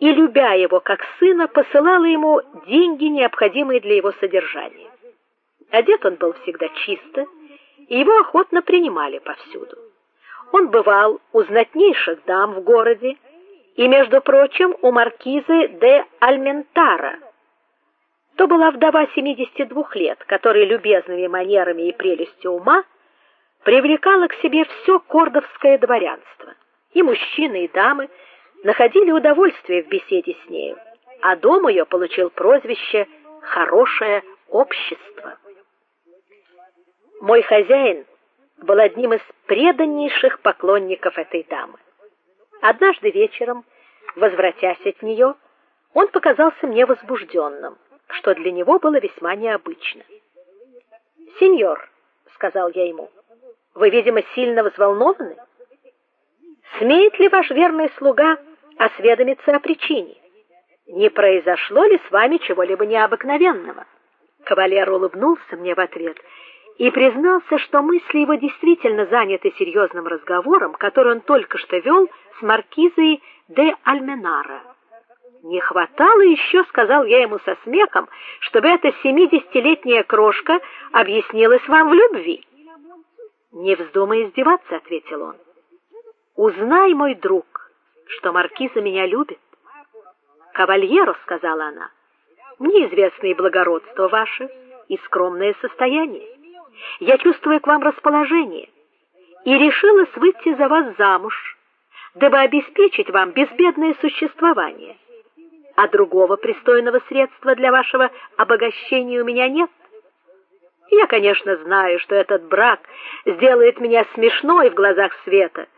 и любя его как сына, посылала ему деньги, необходимые для его содержания. Одет он был всегда чисто, и его охотно принимали повсюду. Он бывал у знатнейших дам в городе, и, между прочим, у маркизы де Альментара. То была вдова 72 лет, которая любезными манерами и прелестью ума привлекала к себе все кордовское дворянство. И мужчины, и дамы находили удовольствие в беседе с ней, а дом ее получил прозвище Хорошее общество. Мой хозяин был одним из преданнейших поклонников этой дамы. Однажды вечером, возвратясь от нее, он показался мне возбужденным, что для него было весьма необычно. "Сеньор", сказал я ему. "Вы, видимо, сильно взволнованы? Смеет ли ваш верный слуга осведомиться о причине? Не произошло ли с вами чего-либо необыкновенного?" Кавалер улыбнулся мне в ответ и признался, что мысли его действительно заняты серьезным разговором, который он только что вел с маркизой де Альменара. Не хватало еще, сказал я ему со смехом, чтобы эта семидесятилетняя крошка объяснилась вам в любви. Не вздумай издеваться, ответил он. Узнай, мой друг, что маркиза меня любит. Кавальеро, сказала она. Мне известно и благородство ваше, и скромное состояние. Я чувствую к вам расположение и решилась выйти за вас замуж, дабы обеспечить вам безбедное существование. А другого пристойного средства для вашего обогащения у меня нет. Я, конечно, знаю, что этот брак сделает меня смешной в глазах света,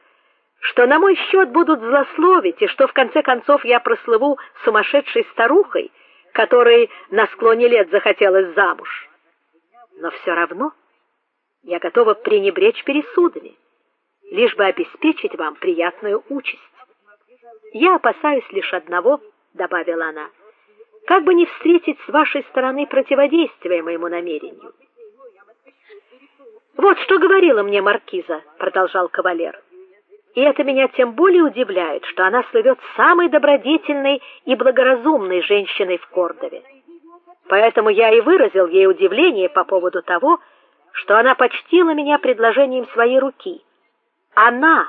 что на мой счет будут злословить, и что в конце концов я прослыву сумасшедшей старухой, которой на склоне лет захотелось замуж. Но все равно я готова пренебречь пересудами, лишь бы обеспечить вам приятную участь. Я опасаюсь лишь одного, добавила она. Как бы не встретить с вашей стороны противодействия моему намерению. Вот что говорила мне маркиза, продолжал кавалер. И это меня тем более удивляет, что она слывет самой добродетельной и благоразумной женщиной в Кордове. Поэтому я и выразил ей удивление по поводу того, что она почтила меня предложением своей руки. Она,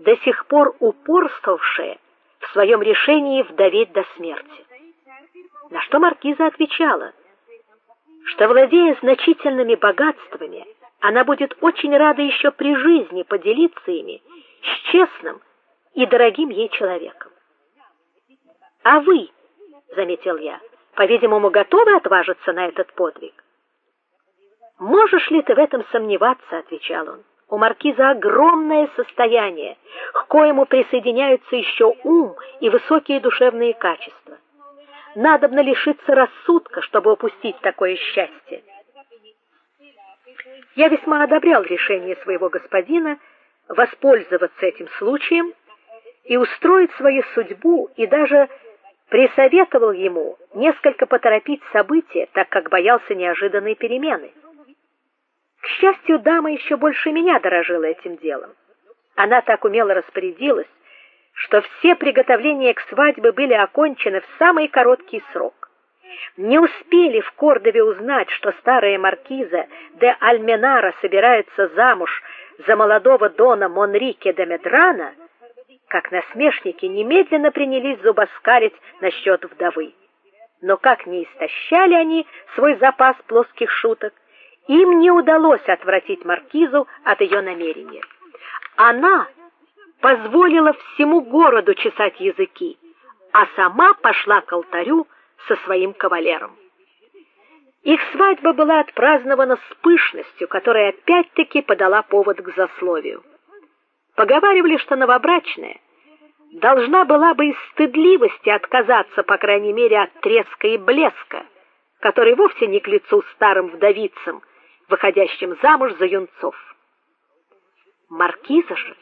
до сих пор упорствовавшая в своем решении вдоветь до смерти. На что маркиза отвечала, что владея значительными богатствами, она будет очень рада еще при жизни поделиться ими с честным и дорогим ей человеком. А вы, заметил я, по-видимому, готовы отважиться на этот подвиг. Можешь ли ты в этом сомневаться, отвечал он. У маркиза огромное состояние, к коему присоединяются еще ум и высокие душевные качества. Надобно лишиться рассудка, чтобы упустить такое счастье. Я весьма одобрял решение своего господина воспользоваться этим случаем и устроить свою судьбу, и даже присоветовал ему несколько поторопить события, так как боялся неожиданной перемены. К счастью, дама еще больше меня дорожила этим делом. Она так умело распорядилась, что все приготовления к свадьбе были окончены в самый короткий срок. Не успели в Кордове узнать, что старая маркиза де Альменара собирается замуж за молодого дона Монрике де Медрана, как насмешники немедленно принялись зубоскалить насчет вдовы. Но как не истощали они свой запас плоских шуток, им не удалось отвратить маркизу от ее намерения. Она позволила всему городу чесать языки, а сама пошла к алтарю со своим кавалером. Их свадьба была отпразднована с пышностью, которая опять-таки подала повод к засловию. Поговаривали, что новобрачная должна была бы из стыдливости отказаться, по крайней мере, от треска и блеска, который вовсе не к лицу старым вдовицам, выходящим замуж за юнцов. Маркиза же,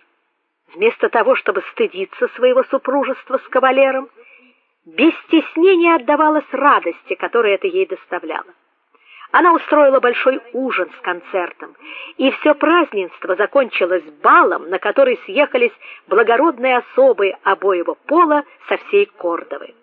вместо того, чтобы стыдиться своего супружества с кавалером, без стеснения отдавалась радости, которую это ей доставляло. Она устроила большой ужин с концертом, и все празднество закончилось балом, на который съехались благородные особы обоего пола со всей Кордовы.